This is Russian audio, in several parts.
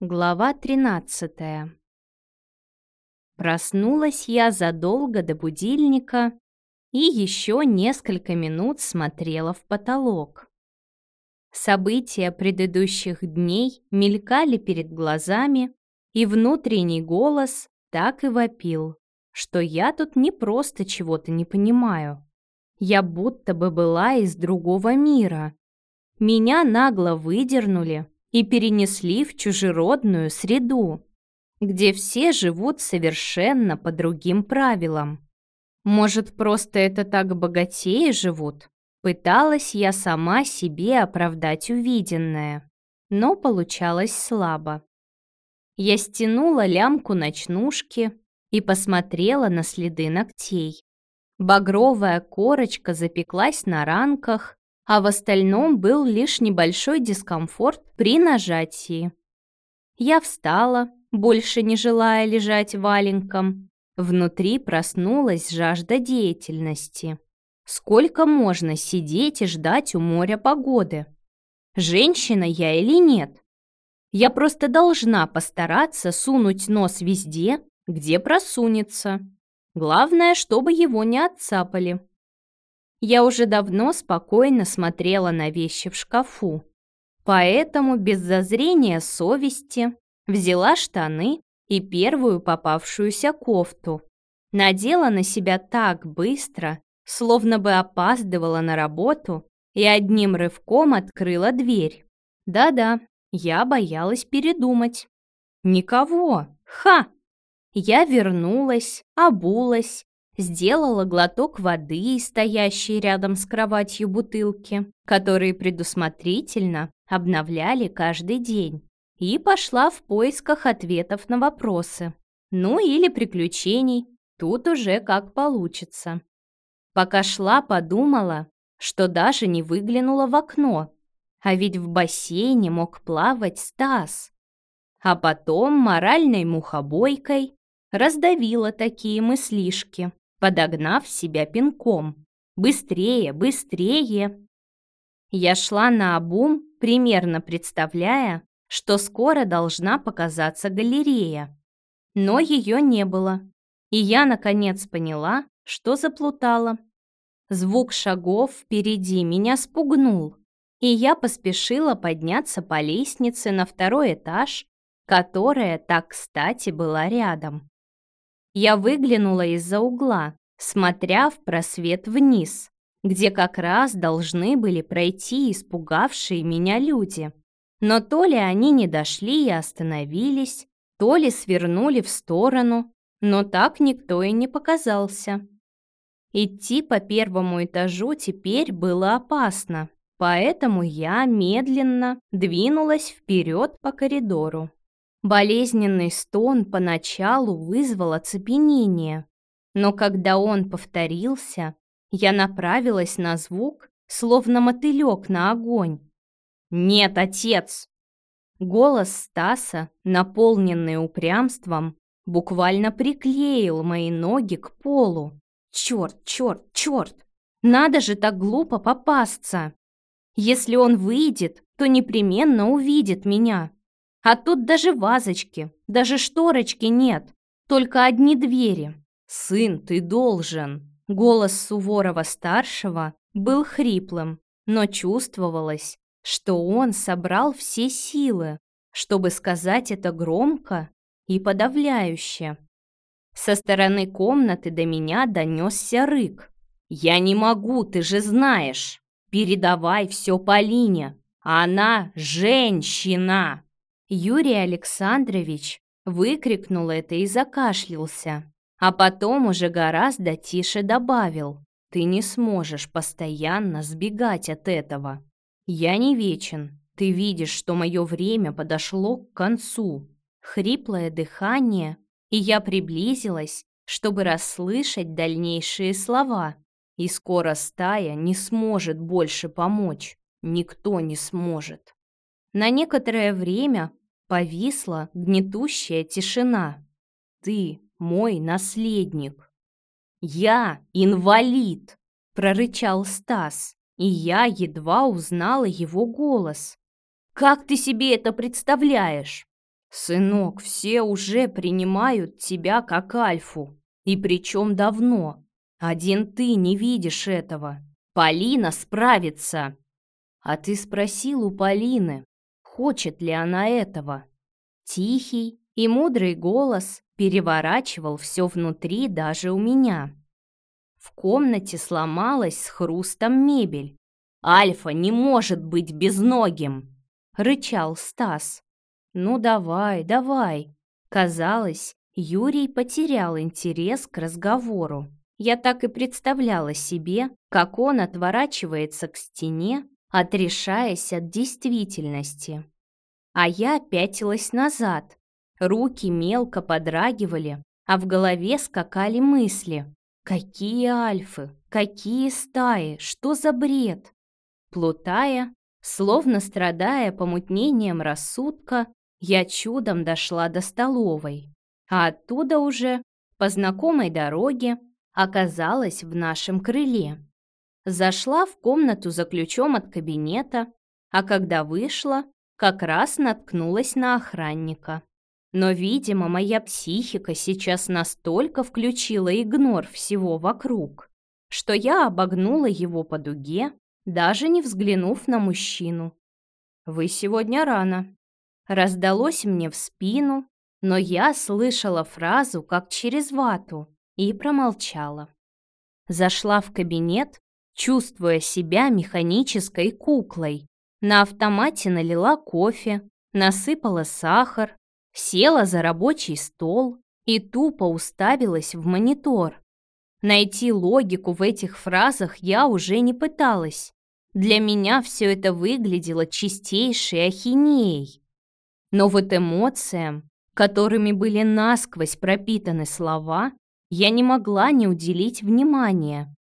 Глава 13 Проснулась я задолго до будильника и еще несколько минут смотрела в потолок. События предыдущих дней мелькали перед глазами, и внутренний голос так и вопил, что я тут не просто чего-то не понимаю. Я будто бы была из другого мира. Меня нагло выдернули и перенесли в чужеродную среду, где все живут совершенно по другим правилам. Может, просто это так богатеи живут? Пыталась я сама себе оправдать увиденное, но получалось слабо. Я стянула лямку ночнушки и посмотрела на следы ногтей. Багровая корочка запеклась на ранках, а в остальном был лишь небольшой дискомфорт при нажатии. Я встала, больше не желая лежать валенком. Внутри проснулась жажда деятельности. Сколько можно сидеть и ждать у моря погоды? Женщина я или нет? Я просто должна постараться сунуть нос везде, где просунется. Главное, чтобы его не отцапали. Я уже давно спокойно смотрела на вещи в шкафу, поэтому без зазрения совести взяла штаны и первую попавшуюся кофту. Надела на себя так быстро, словно бы опаздывала на работу и одним рывком открыла дверь. Да-да, я боялась передумать. Никого! Ха! Я вернулась, обулась сделала глоток воды из стоящей рядом с кроватью бутылки, которые предусмотрительно обновляли каждый день, и пошла в поисках ответов на вопросы. Ну или приключений, тут уже как получится. Пока шла, подумала, что даже не выглянула в окно, а ведь в бассейне мог плавать Стас. А потом моральной мухобойкой раздавила такие мыслишки подогнав себя пинком. «Быстрее, быстрее!» Я шла на обум, примерно представляя, что скоро должна показаться галерея. Но ее не было, и я, наконец, поняла, что заплутала. Звук шагов впереди меня спугнул, и я поспешила подняться по лестнице на второй этаж, которая так кстати была рядом. Я выглянула из-за угла, смотря в просвет вниз, где как раз должны были пройти испугавшие меня люди. Но то ли они не дошли и остановились, то ли свернули в сторону, но так никто и не показался. Идти по первому этажу теперь было опасно, поэтому я медленно двинулась вперед по коридору. Болезненный стон поначалу вызвал оцепенение, но когда он повторился, я направилась на звук, словно мотылек на огонь. «Нет, отец!» Голос Стаса, наполненный упрямством, буквально приклеил мои ноги к полу. «Черт, черт, черт! Надо же так глупо попасться! Если он выйдет, то непременно увидит меня!» А тут даже вазочки, даже шторочки нет, только одни двери. «Сын, ты должен!» Голос Суворова-старшего был хриплым, но чувствовалось, что он собрал все силы, чтобы сказать это громко и подавляюще. Со стороны комнаты до меня донесся рык. «Я не могу, ты же знаешь! Передавай все Полине! Она женщина!» Юрий Александрович выкрикнул это и закашлялся, а потом уже гораздо тише добавил «Ты не сможешь постоянно сбегать от этого. Я не вечен, ты видишь, что мое время подошло к концу». Хриплое дыхание, и я приблизилась, чтобы расслышать дальнейшие слова. И скоро стая не сможет больше помочь. Никто не сможет. На некоторое время Повисла гнетущая тишина. «Ты мой наследник». «Я инвалид!» — прорычал Стас, и я едва узнала его голос. «Как ты себе это представляешь?» «Сынок, все уже принимают тебя как альфу, и причем давно. Один ты не видишь этого. Полина справится!» «А ты спросил у Полины, хочет ли она этого?» Тихий и мудрый голос переворачивал все внутри даже у меня. В комнате сломалась с хрустом мебель. «Альфа не может быть безногим!» — рычал Стас. «Ну давай, давай!» Казалось, Юрий потерял интерес к разговору. Я так и представляла себе, как он отворачивается к стене, отрешаясь от действительности. А я пятилась назад. Руки мелко подрагивали, а в голове скакали мысли. Какие альфы, какие стаи, что за бред? Плутая, словно страдая помутнением рассудка, я чудом дошла до столовой, а оттуда уже, по знакомой дороге, оказалась в нашем крыле. Зашла в комнату за ключом от кабинета, а когда вышла, как раз наткнулась на охранника. Но, видимо, моя психика сейчас настолько включила игнор всего вокруг, что я обогнула его по дуге, даже не взглянув на мужчину. «Вы сегодня рано». Раздалось мне в спину, но я слышала фразу как через вату и промолчала. Зашла в кабинет, чувствуя себя механической куклой. На автомате налила кофе, насыпала сахар, села за рабочий стол и тупо уставилась в монитор. Найти логику в этих фразах я уже не пыталась. Для меня все это выглядело чистейшей ахинеей. Но вот эмоциям, которыми были насквозь пропитаны слова, я не могла не уделить внимания.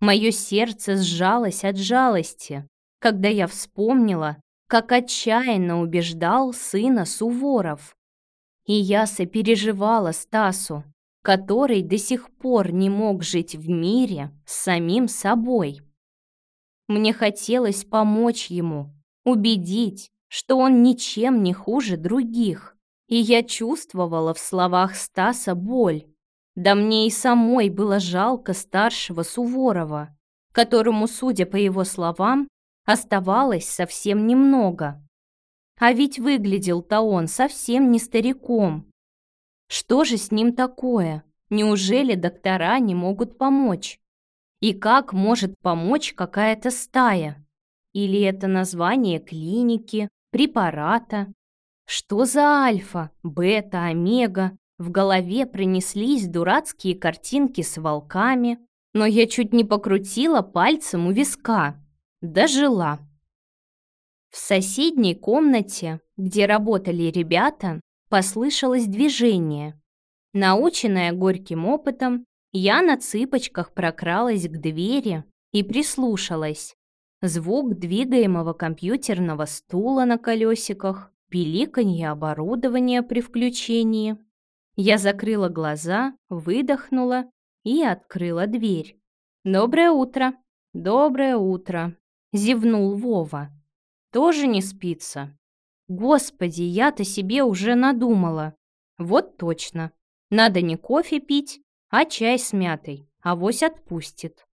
Мое сердце сжалось от жалости, когда я вспомнила, как отчаянно убеждал сына Суворов. И я сопереживала Стасу, который до сих пор не мог жить в мире с самим собой. Мне хотелось помочь ему, убедить, что он ничем не хуже других. И я чувствовала в словах Стаса боль. Да мне и самой было жалко старшего Суворова, которому, судя по его словам, оставалось совсем немного. А ведь выглядел-то он совсем не стариком. Что же с ним такое? Неужели доктора не могут помочь? И как может помочь какая-то стая? Или это название клиники, препарата? Что за альфа, бета, омега? В голове принеслись дурацкие картинки с волками, но я чуть не покрутила пальцем у виска. Дожила. В соседней комнате, где работали ребята, послышалось движение. Наученная горьким опытом, я на цыпочках прокралась к двери и прислушалась. Звук двигаемого компьютерного стула на колесиках, пиликанье оборудования при включении. Я закрыла глаза, выдохнула и открыла дверь. «Доброе утро!» «Доброе утро!» — зевнул Вова тоже не спится. Господи, я-то себе уже надумала. Вот точно. Надо не кофе пить, а чай с мятой. Авось отпустит.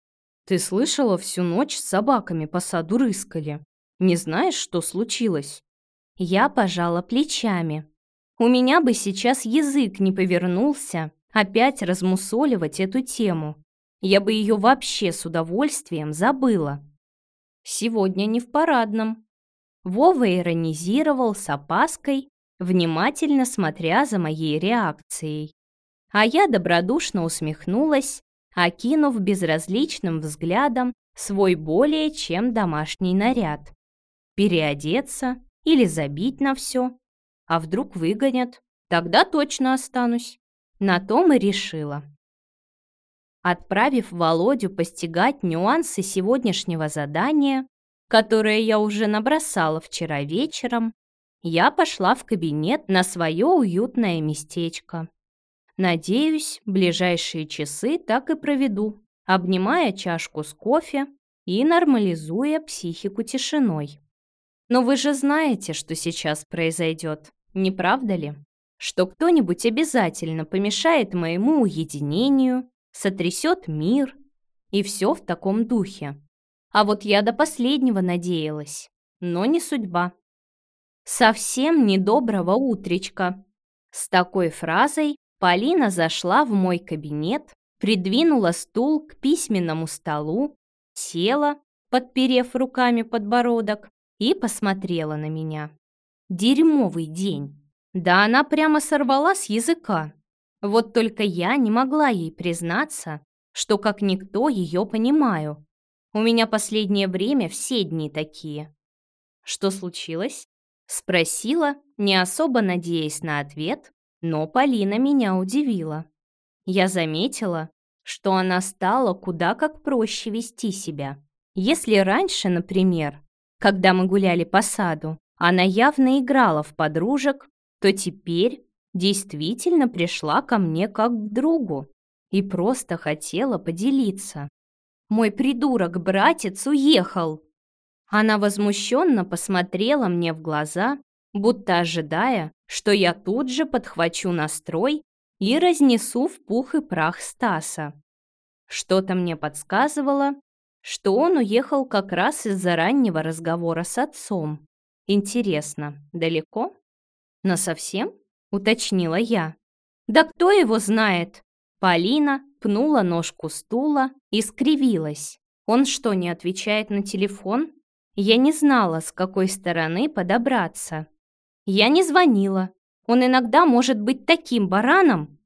Ты слышала, всю ночь с собаками по саду рыскали. Не знаешь, что случилось? Я пожала плечами. У меня бы сейчас язык не повернулся опять размусоливать эту тему. Я бы ее вообще с удовольствием забыла. Сегодня не в парадном, Вова иронизировал с опаской, внимательно смотря за моей реакцией. А я добродушно усмехнулась, окинув безразличным взглядом свой более чем домашний наряд. Переодеться или забить на все? А вдруг выгонят? Тогда точно останусь. На том и решила. Отправив Володю постигать нюансы сегодняшнего задания, которое я уже набросала вчера вечером, я пошла в кабинет на свое уютное местечко. Надеюсь, ближайшие часы так и проведу, обнимая чашку с кофе и нормализуя психику тишиной. Но вы же знаете, что сейчас произойдет, не правда ли? что кто-нибудь обязательно помешает моему уединению, сотрясет мир, и все в таком духе. А вот я до последнего надеялась, но не судьба. Совсем недоброго утречка. С такой фразой Полина зашла в мой кабинет, придвинула стул к письменному столу, села, подперев руками подбородок, и посмотрела на меня. Дерьмовый день. Да она прямо сорвала с языка. Вот только я не могла ей признаться, что как никто ее понимаю. У меня последнее время все дни такие. Что случилось? Спросила, не особо надеясь на ответ, но Полина меня удивила. Я заметила, что она стала куда как проще вести себя. Если раньше, например, когда мы гуляли по саду, она явно играла в подружек, то теперь действительно пришла ко мне как к другу и просто хотела поделиться. Мой придурок-братец уехал. Она возмущенно посмотрела мне в глаза, будто ожидая, что я тут же подхвачу настрой и разнесу в пух и прах Стаса. Что-то мне подсказывало, что он уехал как раз из-за раннего разговора с отцом. Интересно, далеко? Но совсем? Уточнила я. Да кто его знает? Полина пнула ножку стула и скривилась. Он что, не отвечает на телефон? Я не знала, с какой стороны подобраться. Я не звонила. Он иногда может быть таким бараном.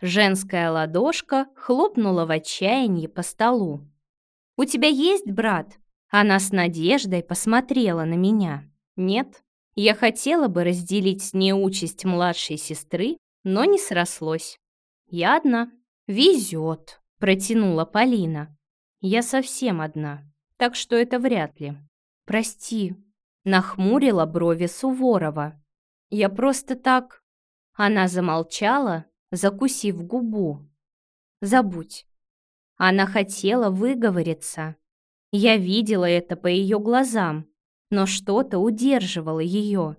Женская ладошка хлопнула в отчаянии по столу. «У тебя есть брат?» Она с надеждой посмотрела на меня. «Нет, я хотела бы разделить с ней участь младшей сестры, но не срослось. Я одна». «Везет», — протянула Полина. «Я совсем одна, так что это вряд ли». «Прости», — нахмурила брови Суворова. «Я просто так...» Она замолчала, закусив губу. «Забудь». Она хотела выговориться. Я видела это по ее глазам, но что-то удерживало ее.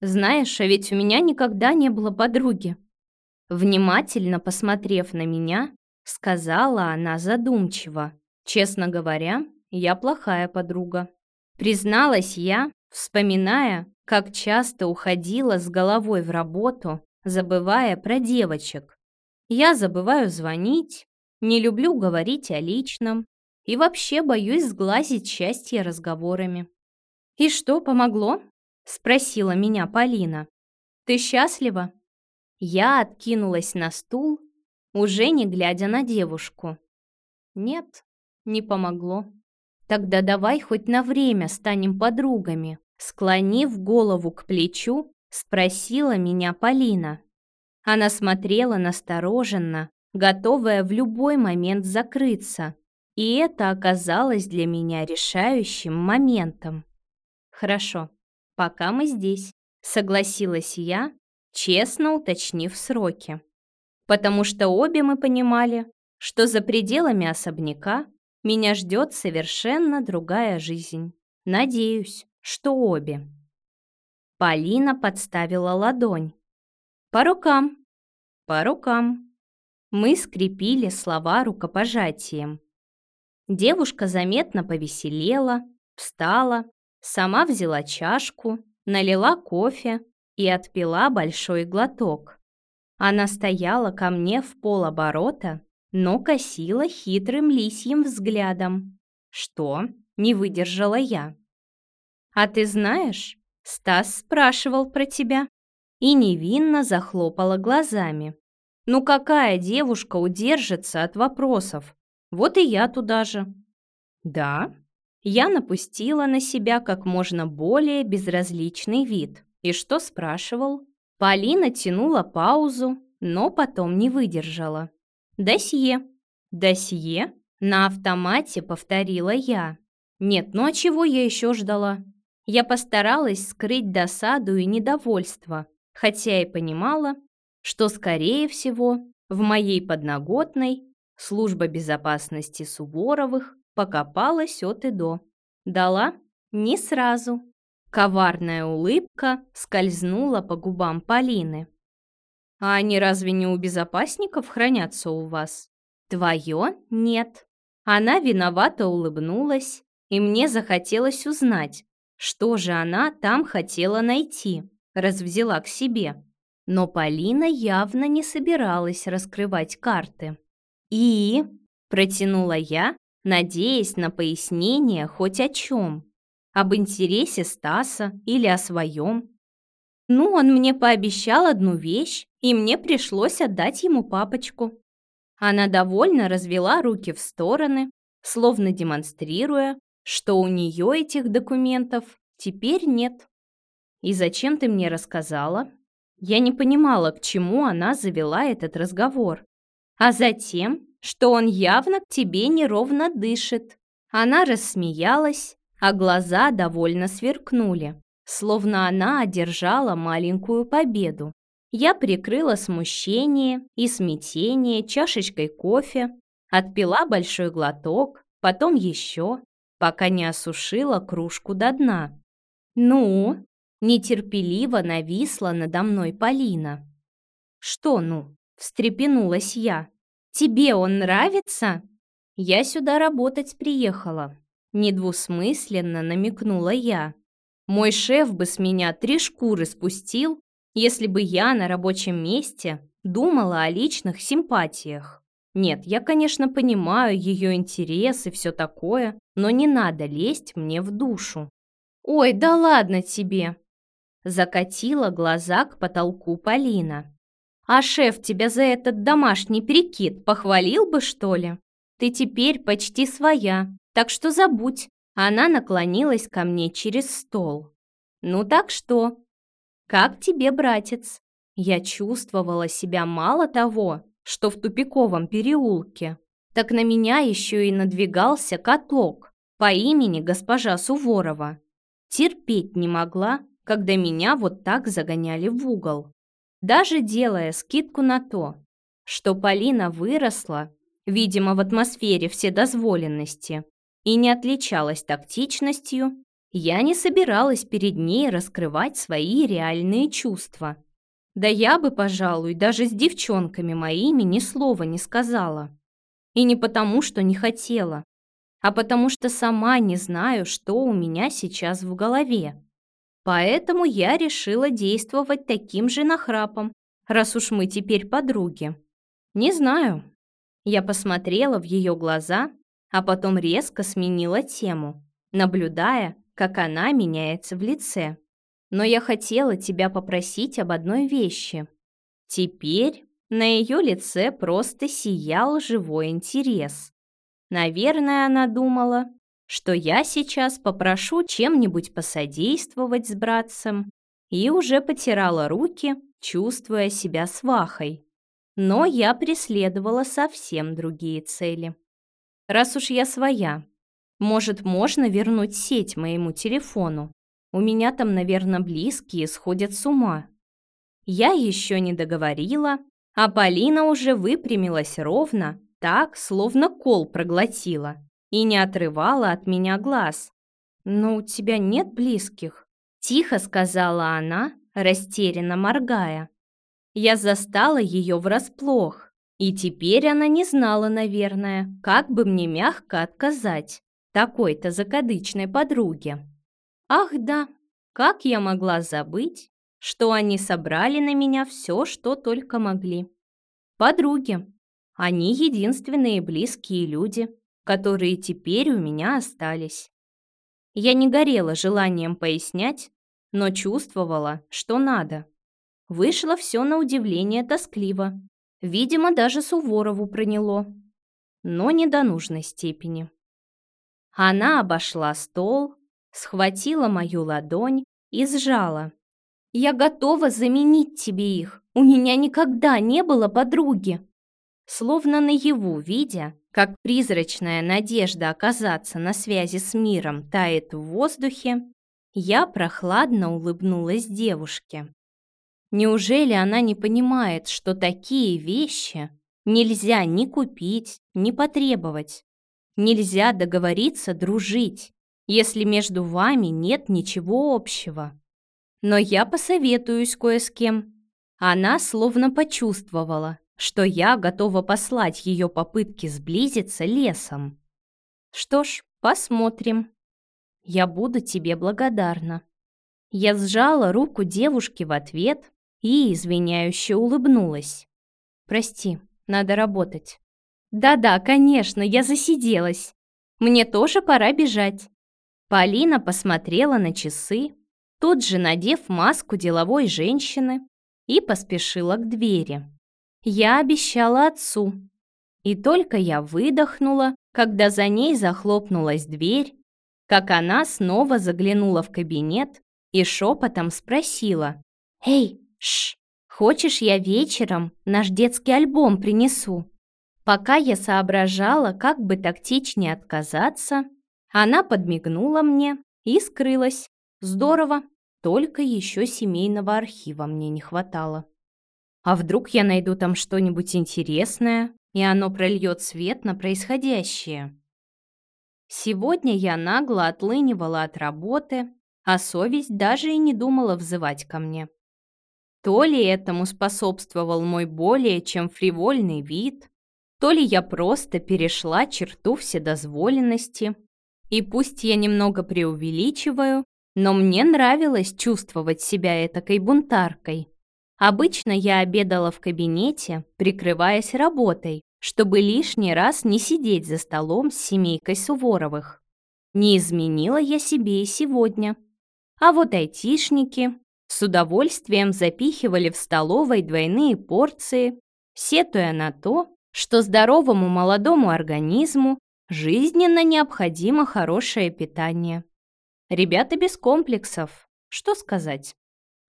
«Знаешь, а ведь у меня никогда не было подруги», Внимательно посмотрев на меня, сказала она задумчиво. «Честно говоря, я плохая подруга». Призналась я, вспоминая, как часто уходила с головой в работу, забывая про девочек. Я забываю звонить, не люблю говорить о личном и вообще боюсь сглазить счастье разговорами. «И что, помогло?» — спросила меня Полина. «Ты счастлива?» Я откинулась на стул, уже не глядя на девушку. Нет, не помогло. Тогда давай хоть на время станем подругами. Склонив голову к плечу, спросила меня Полина. Она смотрела настороженно, готовая в любой момент закрыться. И это оказалось для меня решающим моментом. «Хорошо, пока мы здесь», — согласилась я, честно уточнив сроки. Потому что обе мы понимали, что за пределами особняка меня ждет совершенно другая жизнь. Надеюсь, что обе. Полина подставила ладонь. «По рукам!» «По рукам!» Мы скрепили слова рукопожатием. Девушка заметно повеселела, встала, сама взяла чашку, налила кофе и отпила большой глоток. Она стояла ко мне в полоборота, но косила хитрым лисьим взглядом. Что? Не выдержала я. «А ты знаешь, Стас спрашивал про тебя?» И невинно захлопала глазами. «Ну какая девушка удержится от вопросов? Вот и я туда же». «Да?» Я напустила на себя как можно более безразличный вид. И что спрашивал? Полина тянула паузу, но потом не выдержала. «Досье». «Досье?» На автомате повторила я. Нет, ну а чего я еще ждала? Я постаралась скрыть досаду и недовольство, хотя и понимала, что, скорее всего, в моей подноготной служба безопасности Суворовых покопалась от и до. Дала? Не сразу. Коварная улыбка скользнула по губам Полины. А они разве не у безопасников хранятся у вас? Твое? Нет. Она виновато улыбнулась, и мне захотелось узнать, что же она там хотела найти, раз взяла к себе. Но Полина явно не собиралась раскрывать карты. «И?» – протянула я, надеясь на пояснение хоть о чем. Об интересе Стаса или о своем. Ну, он мне пообещал одну вещь, и мне пришлось отдать ему папочку. Она довольно развела руки в стороны, словно демонстрируя, что у нее этих документов теперь нет. «И зачем ты мне рассказала?» Я не понимала, к чему она завела этот разговор. А затем, что он явно к тебе неровно дышит. Она рассмеялась, а глаза довольно сверкнули, словно она одержала маленькую победу. Я прикрыла смущение и смятение чашечкой кофе, отпила большой глоток, потом еще, пока не осушила кружку до дна. «Ну?» – нетерпеливо нависла надо мной Полина. «Что «ну?» – встрепенулась я. «Тебе он нравится?» «Я сюда работать приехала», – недвусмысленно намекнула я. «Мой шеф бы с меня три шкуры спустил, если бы я на рабочем месте думала о личных симпатиях. Нет, я, конечно, понимаю ее интерес и все такое, но не надо лезть мне в душу. «Ой, да ладно тебе!» Закатила глаза к потолку Полина. «А шеф тебя за этот домашний прикид похвалил бы, что ли? Ты теперь почти своя, так что забудь». Она наклонилась ко мне через стол. «Ну так что, «Как тебе, братец?» Я чувствовала себя мало того, что в тупиковом переулке, так на меня еще и надвигался каток по имени госпожа Суворова. Терпеть не могла, когда меня вот так загоняли в угол. Даже делая скидку на то, что Полина выросла, видимо, в атмосфере вседозволенности, и не отличалась тактичностью, я не собиралась перед ней раскрывать свои реальные чувства. Да я бы, пожалуй, даже с девчонками моими ни слова не сказала. И не потому, что не хотела, а потому что сама не знаю, что у меня сейчас в голове. Поэтому я решила действовать таким же нахрапом, раз уж мы теперь подруги. Не знаю. Я посмотрела в ее глаза, а потом резко сменила тему, наблюдая, как она меняется в лице. Но я хотела тебя попросить об одной вещи. Теперь на ее лице просто сиял живой интерес. Наверное, она думала, что я сейчас попрошу чем-нибудь посодействовать с братцем, и уже потирала руки, чувствуя себя свахой. Но я преследовала совсем другие цели. Раз уж я своя, может, можно вернуть сеть моему телефону? У меня там, наверное, близкие сходят с ума. Я еще не договорила, а Полина уже выпрямилась ровно, так, словно кол проглотила, и не отрывала от меня глаз. «Но у тебя нет близких?» – тихо сказала она, растерянно моргая. Я застала ее врасплох, и теперь она не знала, наверное, как бы мне мягко отказать такой-то закадычной подруге. Ах да, как я могла забыть, что они собрали на меня все, что только могли. Подруги. Они единственные близкие люди, которые теперь у меня остались. Я не горела желанием пояснять, но чувствовала, что надо. Вышло все на удивление тоскливо. Видимо, даже Суворову проняло. Но не до нужной степени. Она обошла стол, схватила мою ладонь и сжала. «Я готова заменить тебе их. У меня никогда не было подруги». Словно наяву видя, как призрачная надежда оказаться на связи с миром тает в воздухе, я прохладно улыбнулась девушке. Неужели она не понимает, что такие вещи нельзя ни купить, ни потребовать? Нельзя договориться дружить, если между вами нет ничего общего. Но я посоветуюсь кое с кем. Она словно почувствовала, что я готова послать ее попытки сблизиться лесом. Что ж, посмотрим. Я буду тебе благодарна. Я сжала руку девушки в ответ и извиняюще улыбнулась. Прости, надо работать. Да-да, конечно, я засиделась. Мне тоже пора бежать. Полина посмотрела на часы, тут же надев маску деловой женщины, и поспешила к двери. Я обещала отцу. И только я выдохнула, когда за ней захлопнулась дверь, как она снова заглянула в кабинет и шепотом спросила. «Эй, ш, хочешь я вечером наш детский альбом принесу?» Пока я соображала, как бы тактичнее отказаться, она подмигнула мне и скрылась. Здорово, только еще семейного архива мне не хватало. А вдруг я найду там что-нибудь интересное, и оно прольет свет на происходящее? Сегодня я нагло отлынивала от работы, а совесть даже и не думала взывать ко мне. То ли этому способствовал мой более чем фривольный вид, то ли я просто перешла черту вседозволенности. И пусть я немного преувеличиваю, но мне нравилось чувствовать себя этакой бунтаркой. Обычно я обедала в кабинете, прикрываясь работой, чтобы лишний раз не сидеть за столом с семейкой Суворовых. Не изменила я себе и сегодня. А вот айтишники с удовольствием запихивали в столовой двойные порции, сетуя на то, что здоровому молодому организму жизненно необходимо хорошее питание. Ребята без комплексов, что сказать.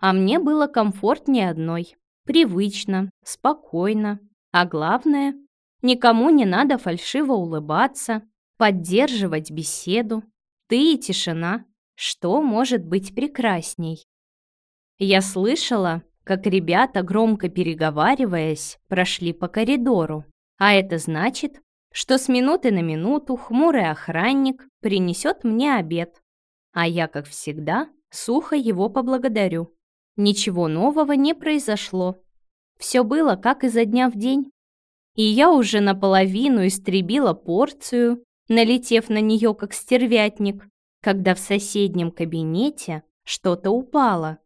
А мне было комфортнее одной, привычно, спокойно, а главное, никому не надо фальшиво улыбаться, поддерживать беседу. Ты и тишина, что может быть прекрасней? Я слышала, как ребята, громко переговариваясь, прошли по коридору. А это значит, что с минуты на минуту хмурый охранник принесет мне обед. А я, как всегда, сухо его поблагодарю. Ничего нового не произошло. Все было как изо дня в день. И я уже наполовину истребила порцию, налетев на нее как стервятник, когда в соседнем кабинете что-то упало.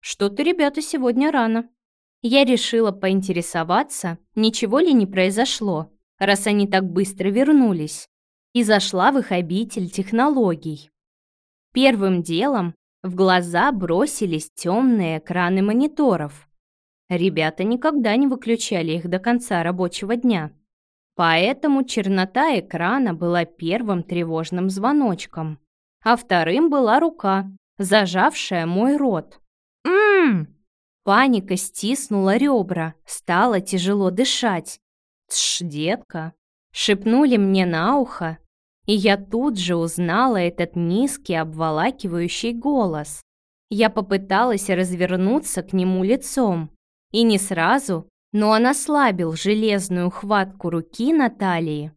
Что-то ребята сегодня рано. Я решила поинтересоваться, ничего ли не произошло, раз они так быстро вернулись, и зашла в их обитель технологий. Первым делом в глаза бросились темные экраны мониторов. Ребята никогда не выключали их до конца рабочего дня. Поэтому чернота экрана была первым тревожным звоночком, а вторым была рука, зажавшая мой рот. «Ммм!» Паника стиснула ребра, стало тяжело дышать. «Тш, детка!» Шепнули мне на ухо, и я тут же узнала этот низкий обволакивающий голос. Я попыталась развернуться к нему лицом, и не сразу, но он ослабил железную хватку руки Натальи,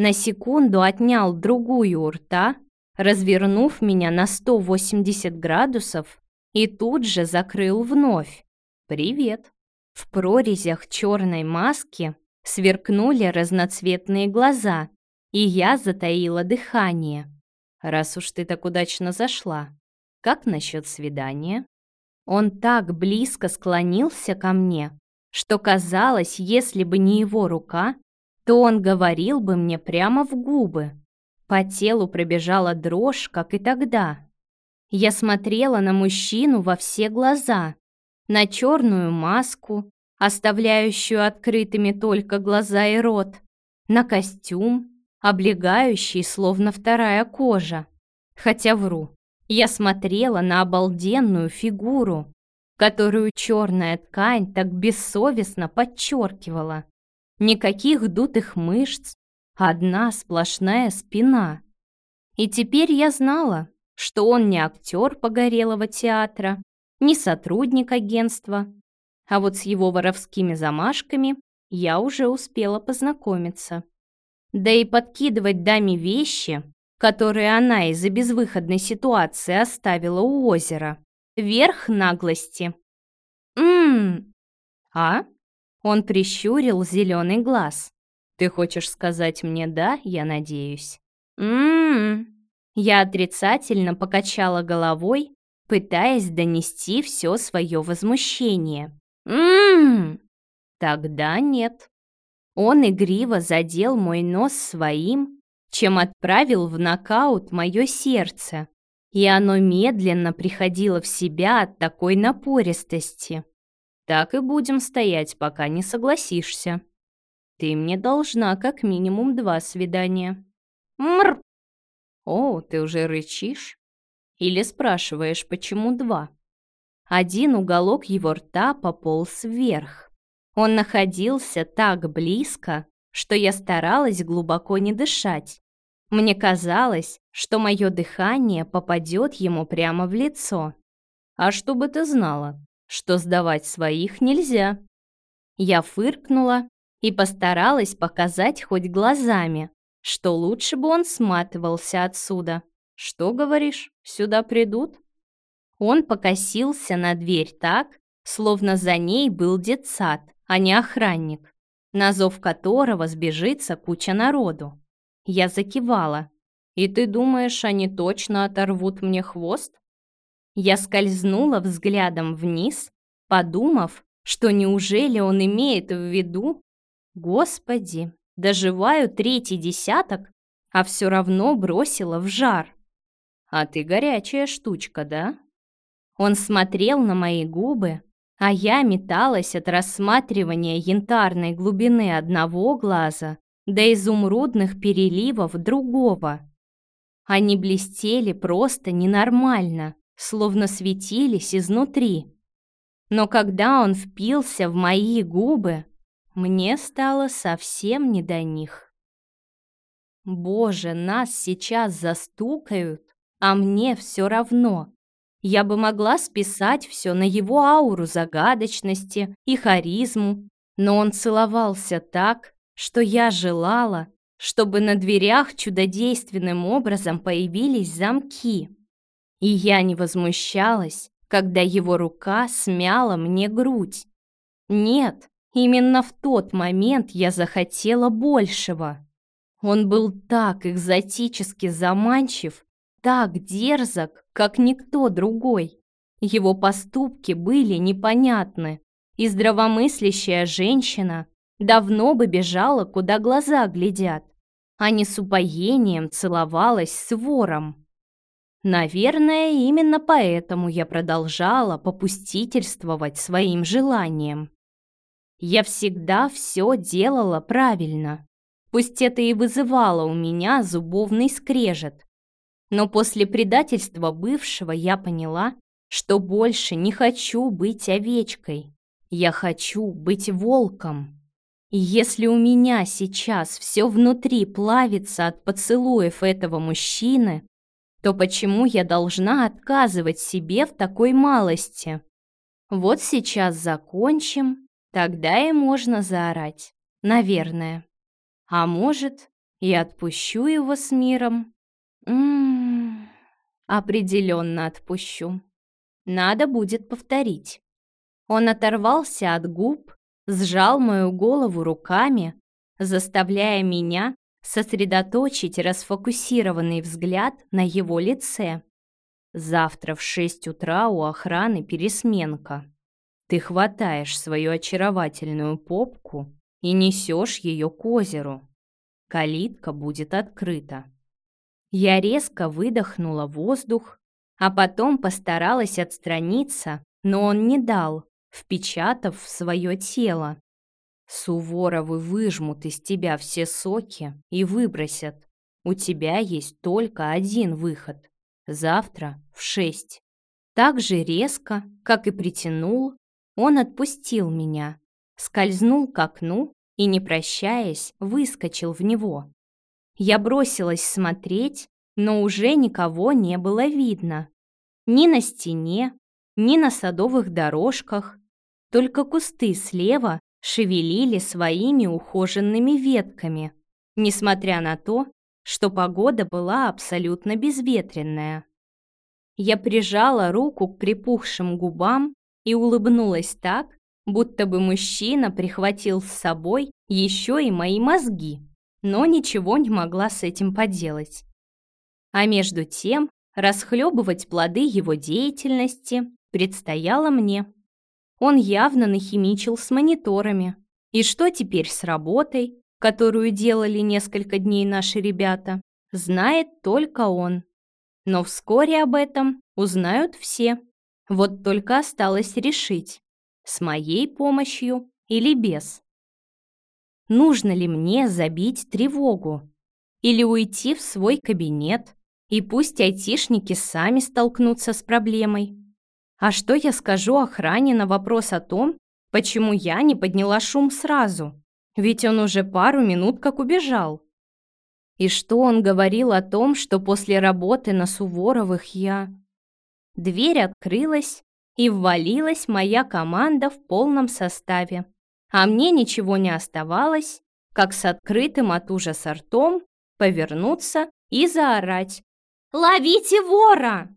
на секунду отнял другую у рта, развернув меня на 180 градусов и тут же закрыл вновь. «Привет!» В прорезях черной маски сверкнули разноцветные глаза, и я затаила дыхание. «Раз уж ты так удачно зашла, как насчет свидания?» Он так близко склонился ко мне, что казалось, если бы не его рука, то он говорил бы мне прямо в губы. По телу пробежала дрожь, как и тогда. Я смотрела на мужчину во все глаза, на черную маску, оставляющую открытыми только глаза и рот, на костюм, облегающий, словно вторая кожа. Хотя вру, я смотрела на обалденную фигуру, которую черная ткань так бессовестно подчеркивала. Никаких дутых мышц, одна сплошная спина. И теперь я знала, что он не актер погорелого театра, не сотрудник агентства, а вот с его воровскими замашками я уже успела познакомиться. Да и подкидывать даме вещи, которые она из-за безвыходной ситуации оставила у озера, верх наглости. Ммм, А? Он прищурил зеленый глаз. Ты хочешь сказать мне «да», я надеюсь? М-м-м. Я отрицательно покачала головой, пытаясь донести все свое возмущение. М-м. Тогда нет. Он игриво задел мой нос своим, чем отправил в нокаут мое сердце, и оно медленно приходило в себя от такой напористости. Так и будем стоять, пока не согласишься. Ты мне должна как минимум два свидания. Мр! О, ты уже рычишь? Или спрашиваешь, почему два? Один уголок его рта пополз вверх. Он находился так близко, что я старалась глубоко не дышать. Мне казалось, что мое дыхание попадет ему прямо в лицо. А чтобы ты знала, что сдавать своих нельзя. Я фыркнула и постаралась показать хоть глазами, что лучше бы он сматывался отсюда. Что говоришь, сюда придут? Он покосился на дверь так, словно за ней был детсад, а не охранник, на зов которого сбежится куча народу. Я закивала. «И ты думаешь, они точно оторвут мне хвост?» Я скользнула взглядом вниз, подумав, что неужели он имеет в виду, Господи, доживаю третий десяток, а все равно бросила в жар. А ты горячая штучка, да? Он смотрел на мои губы, а я металась от рассматривания янтарной глубины одного глаза до изумрудных переливов другого. Они блестели просто ненормально, словно светились изнутри. Но когда он впился в мои губы, мне стало совсем не до них. Боже, нас сейчас застукают, а мне все равно. Я бы могла списать все на его ауру загадочности и харизму, но он целовался так, что я желала, чтобы на дверях чудодейственным образом появились замки. И я не возмущалась, когда его рука смяла мне грудь. Нет, Именно в тот момент я захотела большего. Он был так экзотически заманчив, так дерзок, как никто другой. Его поступки были непонятны, и здравомыслящая женщина давно бы бежала, куда глаза глядят, а не с упоением целовалась с вором. Наверное, именно поэтому я продолжала попустительствовать своим желаниям. Я всегда все делала правильно. Пусть это и вызывало у меня зубовный скрежет. Но после предательства бывшего я поняла, что больше не хочу быть овечкой. Я хочу быть волком. И если у меня сейчас все внутри плавится от поцелуев этого мужчины, то почему я должна отказывать себе в такой малости? Вот сейчас закончим, Тогда и можно заорать, наверное. А может, и отпущу его с миром. Ммм, определенно отпущу. Надо будет повторить. Он оторвался от губ, сжал мою голову руками, заставляя меня сосредоточить расфокусированный взгляд на его лице. Завтра в шесть утра у охраны пересменка. Ты хватаешь свою очаровательную попку и несешь ее к озеру. Калитка будет открыта. Я резко выдохнула воздух, а потом постаралась отстраниться, но он не дал, впечатав в свое тело. Суворовы выжмут из тебя все соки и выбросят. У тебя есть только один выход. Завтра в шесть. Так же резко, как и притянул, он отпустил меня, скользнул к окну и, не прощаясь, выскочил в него. Я бросилась смотреть, но уже никого не было видно. Ни на стене, ни на садовых дорожках. Только кусты слева шевелили своими ухоженными ветками, несмотря на то, что погода была абсолютно безветренная. Я прижала руку к припухшим губам и улыбнулась так, будто бы мужчина прихватил с собой еще и мои мозги, но ничего не могла с этим поделать. А между тем расхлебывать плоды его деятельности предстояло мне. Он явно нахимичил с мониторами. И что теперь с работой, которую делали несколько дней наши ребята, знает только он. Но вскоре об этом узнают все. Вот только осталось решить, с моей помощью или без. Нужно ли мне забить тревогу? Или уйти в свой кабинет, и пусть айтишники сами столкнутся с проблемой? А что я скажу охране на вопрос о том, почему я не подняла шум сразу? Ведь он уже пару минут как убежал. И что он говорил о том, что после работы на Суворовых я... Дверь открылась, и ввалилась моя команда в полном составе. А мне ничего не оставалось, как с открытым от ужаса ртом повернуться и заорать. «Ловите вора!»